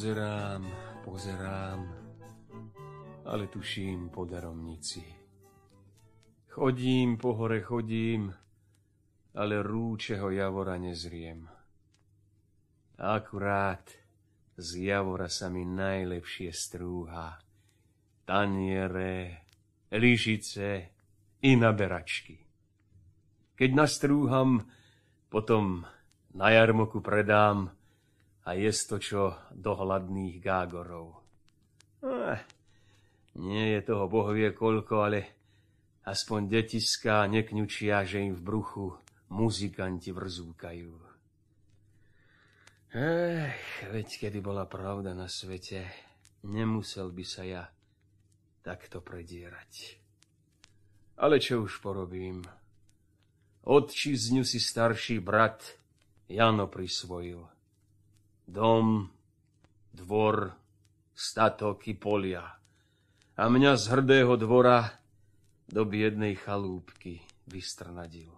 Pozerám, pozerám, ale tuším po daromnici. Chodím po hore, chodím, ale rúčeho javora nezriem. Akurát z javora sa mi najlepšie strúha. Taniere, lyžice i naberačky. Keď nastrúham, potom na jarmoku predám a je to čo do hladných gágorov. Eh, nie je toho bohvie koľko, ale aspoň detiská nekňučia, že im v bruchu muzikanti vrzúkajú. Ech, veď kedy bola pravda na svete, nemusel by sa ja takto predierať. Ale čo už porobím? Odčizňu si starší brat Jano prisvojil. Dom, dvor, statok i polia. A mňa z hrdého dvora do biednej chalúbky vystrnadil.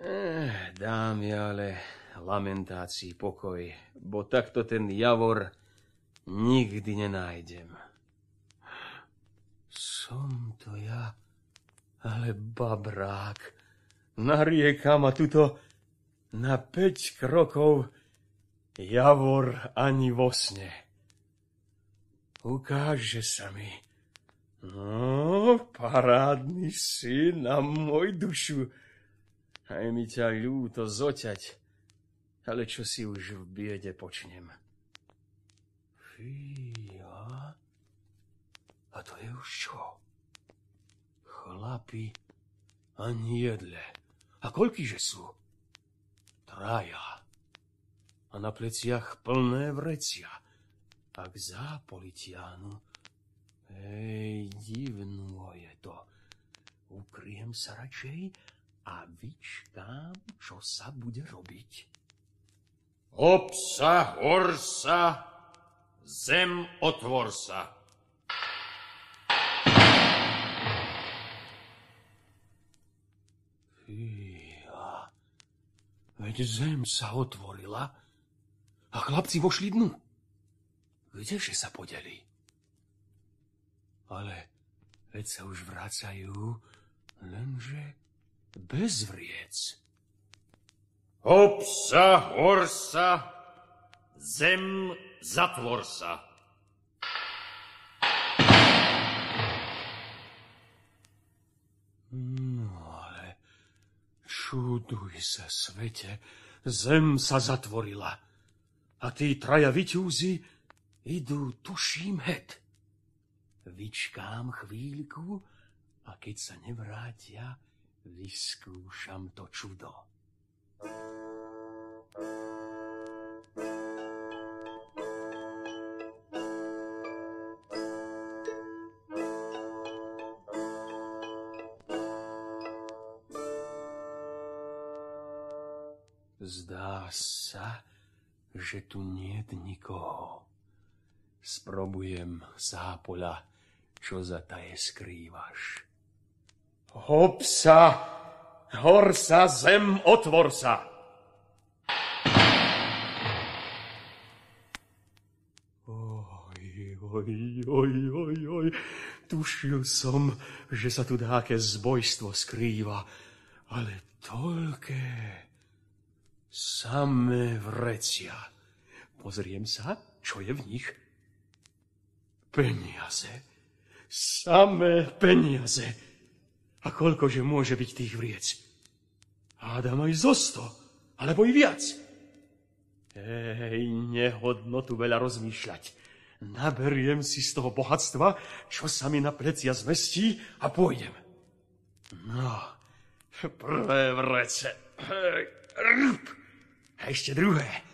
Eh, dám ja ale lamentácií pokoj, bo takto ten javor nikdy nenájdem. Som to ja, ale babrák. Narieka ma tuto na päť krokov javor ani vo sne. Ukáže sa mi. No, parádny si na môj dušu. Aj mi ťa ľúto zoťať, ale čo si už v biede počnem. Fíha. A to je už čo? Chlapi ani jedle. A že sú? Traja. A na pleciach plné vrecia. A k zápolitiánu. Ej, divnú je to. Ukriem sa radšej a vyčkám, čo sa bude robiť. Obsa, horsa, zem otvor sa. Fíha, veď zem sa otvorila a chlapci vošli dnu. Kdeže sa podeli? Ale veď sa už vracajú, lenže bez vriec. Obsa, horsa, zem, zatvor sa. No ale čuduj sa svete, zem sa zatvorila a tí traja vyťúzi idú, tuším, het. Vyčkám chvíľku a keď sa nevrátia, vyskúšam to čudo. Zdá sa, že tu nie nikoho. Sprobujem zápola, čo za taje skrývaš. Hopsa, horsa, zem, otvor sa. Oj, oj, oj, oj, oj, tušil som, že sa tu dáke zbojstvo skrýva, ale toľké samé vrecia. Pozriem sa, čo je v nich. Peniaze, samé peniaze. A koľkože môže byť tých vriec? Hádam aj zo sto, alebo i viac. Ej, nehodno tu veľa rozmýšľať. Naberiem si z toho bohatstva, čo sa mi na plecia zmestí a pôjdem. No, prvé vrece. Rup. A ešte druhé.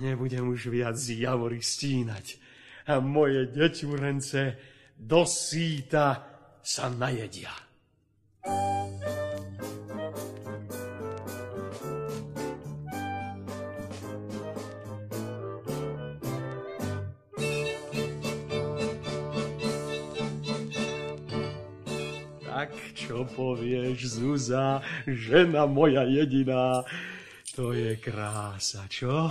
Nebudem už viac javory stínať. A moje deťurence do síta sa najedia. Čo povieš, Zuza, žena moja jediná, To je krása, čo?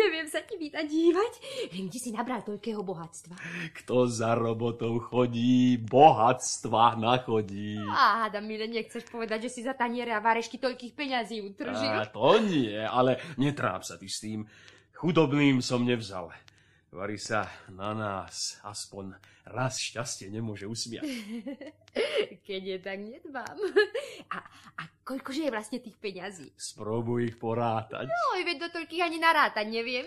Neviem sa ti vydať dívať, kde si nabral toľkého bohatstva. Kto za robotou chodí, bohatstva nachodí. Á, Adam, mile, nechceš povedať, že si za taniere a varešky toľkých peňazí utržil? A to nie, ale netráp sa ty s tým. Chudobným som nevzal. Varí sa na nás aspoň raz šťastie nemôže usmiať. Keď je tak nedbám. A, a koľkože je vlastne tých peňazí? Spróbuj ich porátať. No, veď do toľkých ani narátať neviem.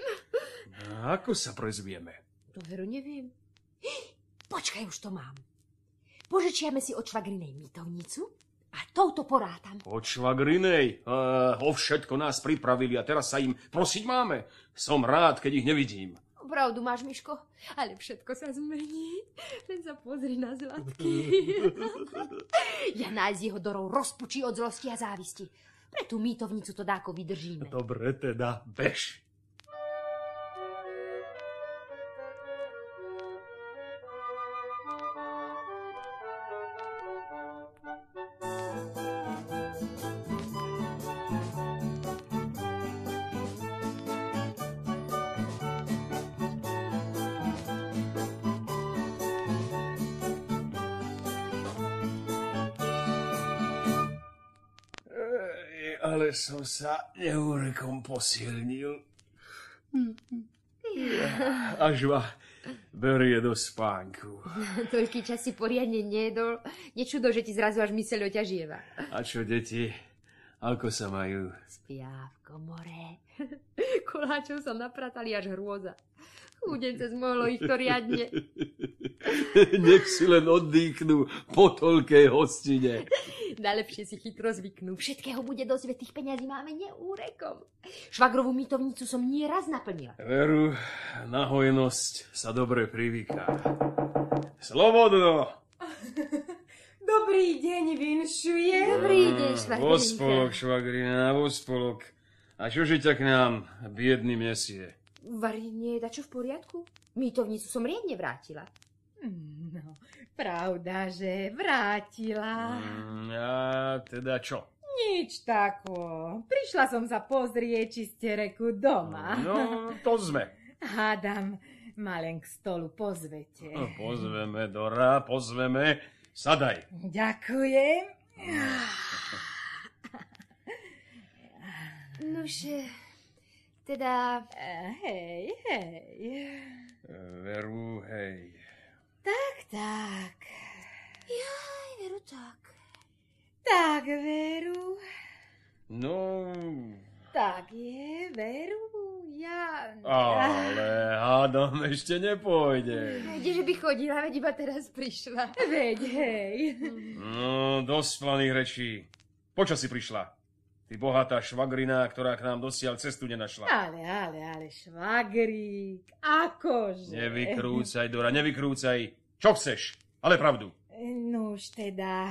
A ako sa prezvieme? To veru neviem. Počkaj, už to mám. Požičiame si od švagrinej mytovnicu a touto porátam. Od švagrinej? Uh, o všetko nás pripravili a teraz sa im prosiť máme. Som rád, keď ich nevidím. Pravdu máš, Miško, ale všetko sa zmení. Len sa pozri na Zlatky. ja nás jeho dorov rozpučí od zlosti a závisti. Pre tú mýtovnicu to dáko vydržíme. Dobre teda, bež. Ale som sa neúrekom posilnil. Až ma berie do spánku. Toľký čas si poriadne nejedol. Nečudo, že ti zrazu až myseľ oťažieva. A čo, deti? Ako sa majú? Spia v komore. Koláčov sa napratali až hrôza. Chudence zmohlo ich to riadne. Nech si len oddychnú po toľkej hostine. Najlepšie si chytro zvyknú. Všetkého bude dosť, veď tých peňazí máme neúrekom. Švagrovú mytovnicu som nieraz naplnila. Veru, na hojnosť sa dobre privyká. Slobodno! Dobrý deň, vinšuje. Dobrý deň, Vo švagrinka. spolok, švagrina, vo spolok. A čože ťa k nám, biedný mesie? Vari, nie je dačo v poriadku? Mytovnicu som riadne vrátila. No, pravda, že vrátila. Mm, a teda čo? Nič tako. Prišla som sa pozrieť, či ste reku doma. No, to sme. Hádam, ma len k stolu pozvete. No, Pozveme, Dora, pozveme. Sadaj. Ďakujem. Nože, teda... Eh, Hej, hej. Veru, hej. Tak, tak. Jaj, veru tak. Tak, veru. No, Tak je, veru. Ja... ale hádam ešte nepôjde. Kdeže by chodila, veď iba teraz prišla. Veď, hej. No, dosť planých rečí. Počo si prišla? Ty bohatá švagrina, ktorá k nám dosiaľ cestu nenašla. Ale, ale, ale, švagrík, akože. Nevykrúcaj, Dora, nevykrúcaj. Čo chceš? Ale pravdu. Nuž teda,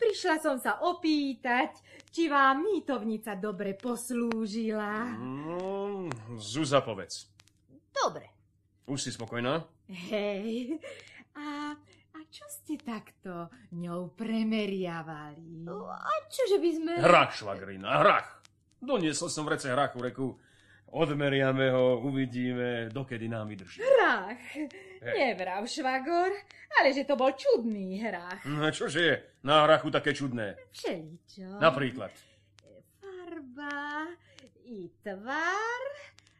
prišla som sa opýtať, či vám mýtovnica dobre poslúžila. No, Zuza, povedz. Dobre. Už si spokojná? Hej, čo ste takto ňou premeriavali? A čože by sme... Hrach, švagrina, hrach. Doniesol som v rece hrachu, reku. Odmeriame ho, uvidíme, dokedy nám vydrží. Hrách, nevrav švagor, ale že to bol čudný hrách. No, čože je na hrachu také čudné? Všeličo. Napríklad. Farba i tvar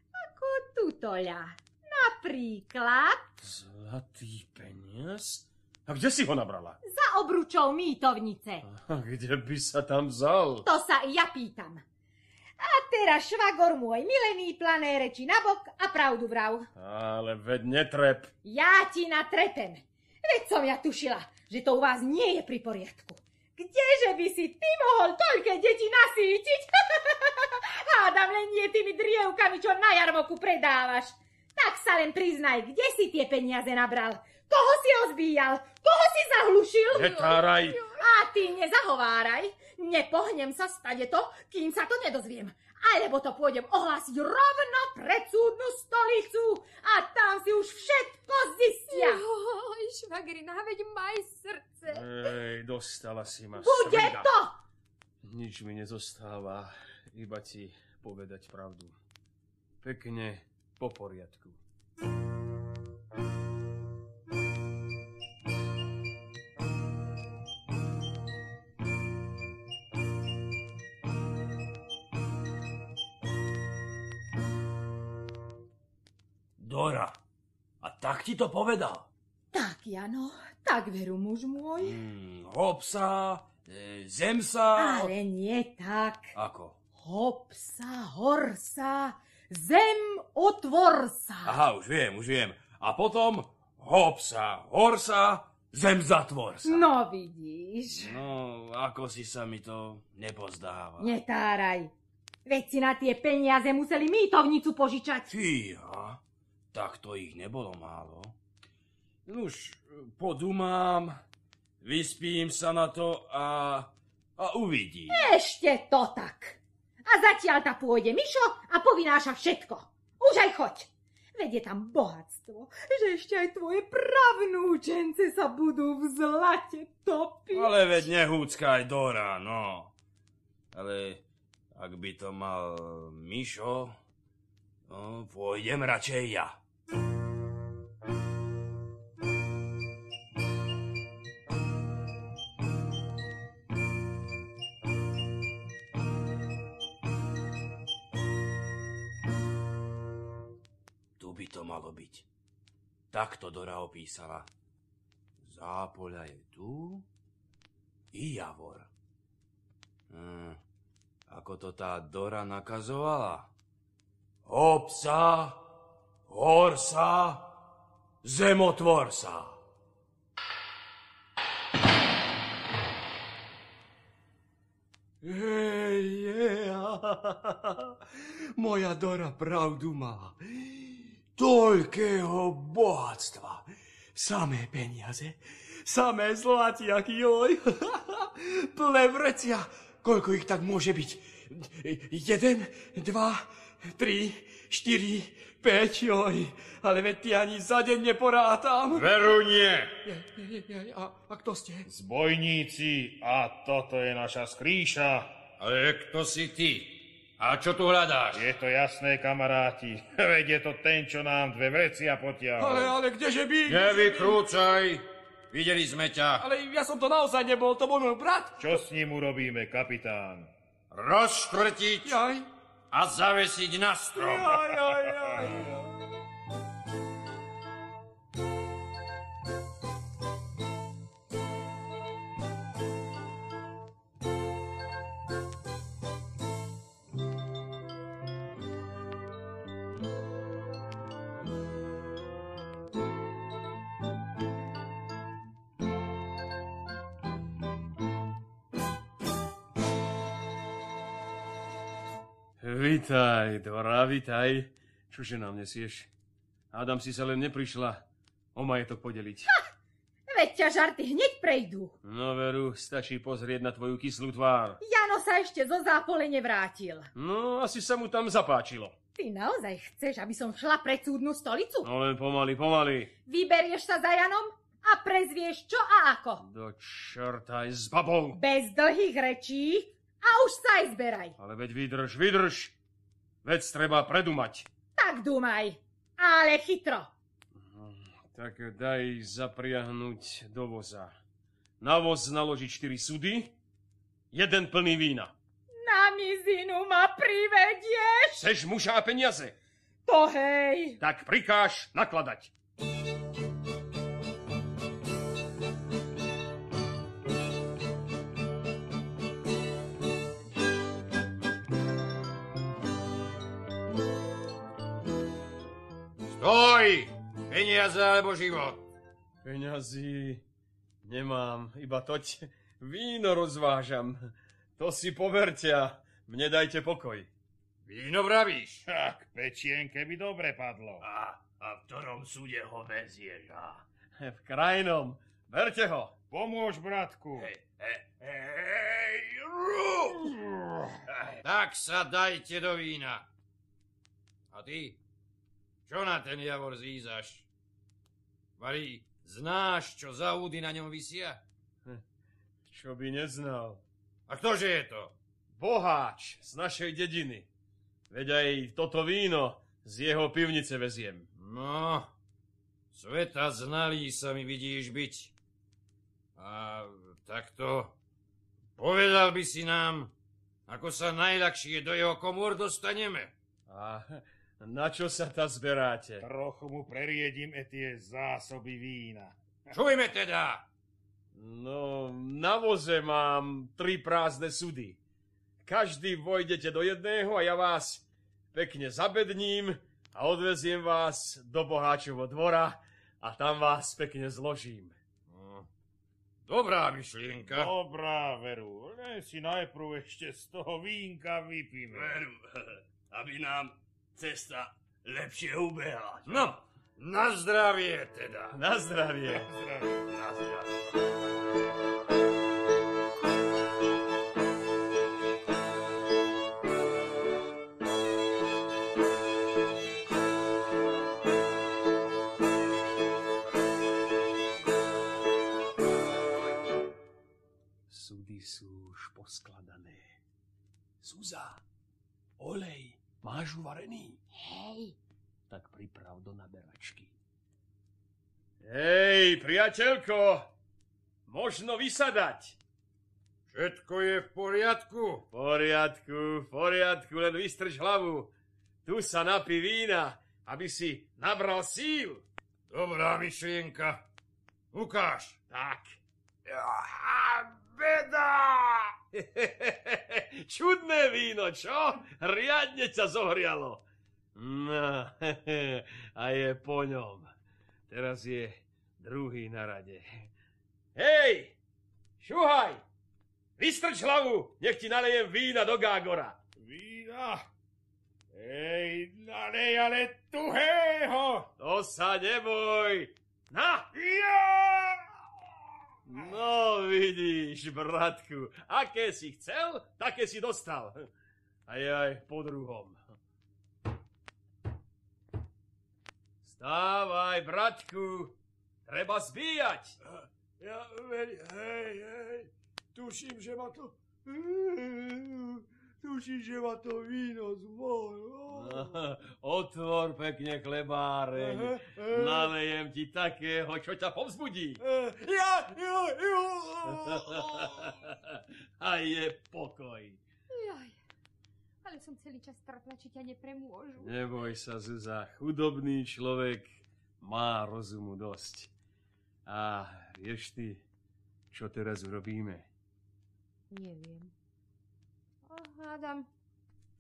ako tutoľa. Napríklad Zlatý peniaz? A kde si ho nabrala? za obručou mýtovnice. A kde by sa tam vzal? To sa i ja pýtam. A teraz švagor môj, milený plané reči nabok a pravdu vrav. Ale veď netrep. Ja ti natrepem. Veď som ja tušila, že to u vás nie je pri poriadku. Kdeže by si ty mohol toľké deti nasýtiť? Hádam len nie tými drievkami, čo na jarmoku predávaš. Tak sa len priznaj, kde si tie peniaze nabral? Koho si ozbíjal? Koho si zahlušil? Netáraj. A ty nezahováraj. Nepohnem sa stade to, kým sa to nedozviem. Alebo to pôjdem ohlásiť rovno pred súdnu stolicu a tam si už všetko zistia. Joj, švagrina, veď maj srdce. Ej, dostala si ma. Bude srda. to! Nič mi nezostáva, iba ti povedať pravdu. Pekne po poriadku. Tak ti to povedal? Tak, Jano, tak veru, muž môj. Hmm, hop sa, e, zem sa... Ale nie tak. Ako? Hop sa, hor sa, zem otvor sa. Aha, už viem, už viem. A potom hop sa, hor sa, zem zatvor sa. No vidíš. No, ako si sa mi to nepozdáva. Netáraj. Veď si na tie peniaze museli mýtovnicu požičať. Fíha, tak to ich nebolo málo. Nuž, podumám, vyspím sa na to a, a uvidím. Ešte to tak. A zatiaľ ta pôjde Mišo a povináša všetko. Už aj choď. Veď je tam bohatstvo, že ešte aj tvoje pravnúčence sa budú v zlate topiť. Ale veď nehúckaj Dora, no. Ale ak by to mal Mišo, no, pôjdem radšej ja. Takto Dora opísala. Zápoľa je tu i Javor. Hm, ako to tá Dora nakazovala? Hop sa, hor sa, zemotvor sa. Hej, yeah. moja Dora pravdu má. Toľkého bohatstva. Samé peniaze, samé zlatiak, joj. Plné vrecia. Koľko ich tak môže byť? Jeden, dva, tri, štyri, päť, joj. Ale veď ty ani za deň neporátam. Veru nie. Je, je, je, a, a kto ste? Zbojníci a toto je naša skrýša. Ale kto si ty? A čo tu hľadáš? Je to jasné, kamaráti. Veď je to ten, čo nám dve vrecia potiahol. Ale, ale kdeže by? Nevykrúcaj! Videli sme ťa. Ale ja som to naozaj nebol, to bol môj brat. Čo s ním urobíme, kapitán? Rozštvrtiť Jaj, a zavesiť na strom. jaj, jaj, jaj. Vítaj, Dora, vítaj. Čože nám nesieš? Hádam si sa len neprišla o majetok podeliť. Veď ťa žarty hneď prejdú. No veru, stačí pozrieť na tvoju kyslú tvár. Jano sa ešte zo zápole nevrátil. No, asi sa mu tam zapáčilo. Ty naozaj chceš, aby som šla pred súdnu stolicu? No len pomaly, pomaly. Vyberieš sa za Janom a prezvieš čo a ako. Do čerta aj s babou. Bez dlhých rečí a už sa aj zberaj. Ale veď vydrž, vydrž. Vec treba predumať. Tak dumaj, ale chytro. Tak daj zapriahnuť do voza. Na voz naložiť 4 sudy, jeden plný vína. Na mizinu ma privedieš? Chceš muža a peniaze? To hej. Tak prikáž nakladať. Stoj! Peniaze alebo život. Peňazí nemám, iba toť víno rozvážam. To si poverte a mne dajte pokoj. Víno vravíš? Tak, pečienke by dobre padlo. A, a v ktorom súde ho vezieš, a? V krajnom. Berte ho. Pomôž, bratku. Hej, hej, hej! Tak sa dajte do vína. A ty? Čo na ten javor zízaš? Marí, znáš, čo za údy na ňom vysia? Čo by neznal. A ktože je to? boháč z našej dediny. Veď aj toto víno z jeho pivnice veziem. No, sveta znalý sa mi vidíš byť. A takto povedal by si nám, ako sa najľahšie do jeho komôr dostaneme. A na čo sa ta zberáte? Trochu mu preriedím e tie zásoby vína. Čujme teda! No, na voze mám tri prázdne sudy. Každý vojdete do jedného a ja vás pekne zabedním a odveziem vás do Boháčovo dvora a tam vás pekne zložím. No, Dobrá myšlienka. Dobrá, Veru, len si najprv ešte z toho vínka vypíme. Veru, aby nám cesta lepšie ubehla. No, na zdravie teda. Na zdravie. Zdravie. Na zdravie. Priateľko, možno vysadať. Všetko je v poriadku. V poriadku, v poriadku, len vystrž hlavu. Tu sa napí vína, aby si nabral síl. Dobrá myšlienka. Ukáž. Tak. Ah, beda! Čudné víno, čo? Riadne ťa zohrialo. No, a je po ňom. Teraz je druhý na rade. Hej! Šuhaj! Vystrč hlavu, nech ti nalejem vína do gágora. Vína? Ej, nalej ale tuhého! To sa neboj. Na! Ja! No vidíš, bratku, aké si chcel, také si dostal. A je aj po druhom. Stávaj, bratku, treba zbíjať. Ja, veď, hej, hej, tuším, že ma to... Tuším, že ma to víno zvolilo. Otvor pekne klebáreň, Aha, aha. nalejem ti takého, čo ťa povzbudí. Ja, ja, ja. A je pokoj. jaj. Ale som celý čas trpla, či ťa nepremôžu. Neboj sa, Zuza, chudobný človek má rozumu dosť. A vieš ty, čo teraz urobíme? Neviem. A hádam,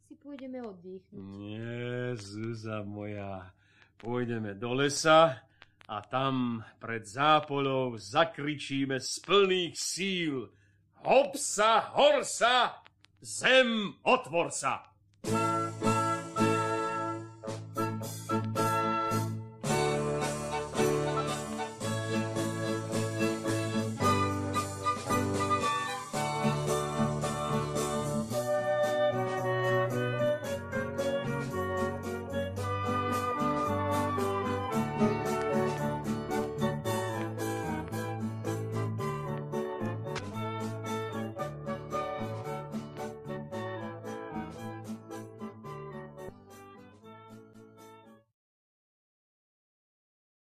si pôjdeme oddychnúť. Nie, Zuza moja, pôjdeme do lesa a tam pred zápolou zakričíme z plných síl Hopsa, horsa, zem, otvor sa!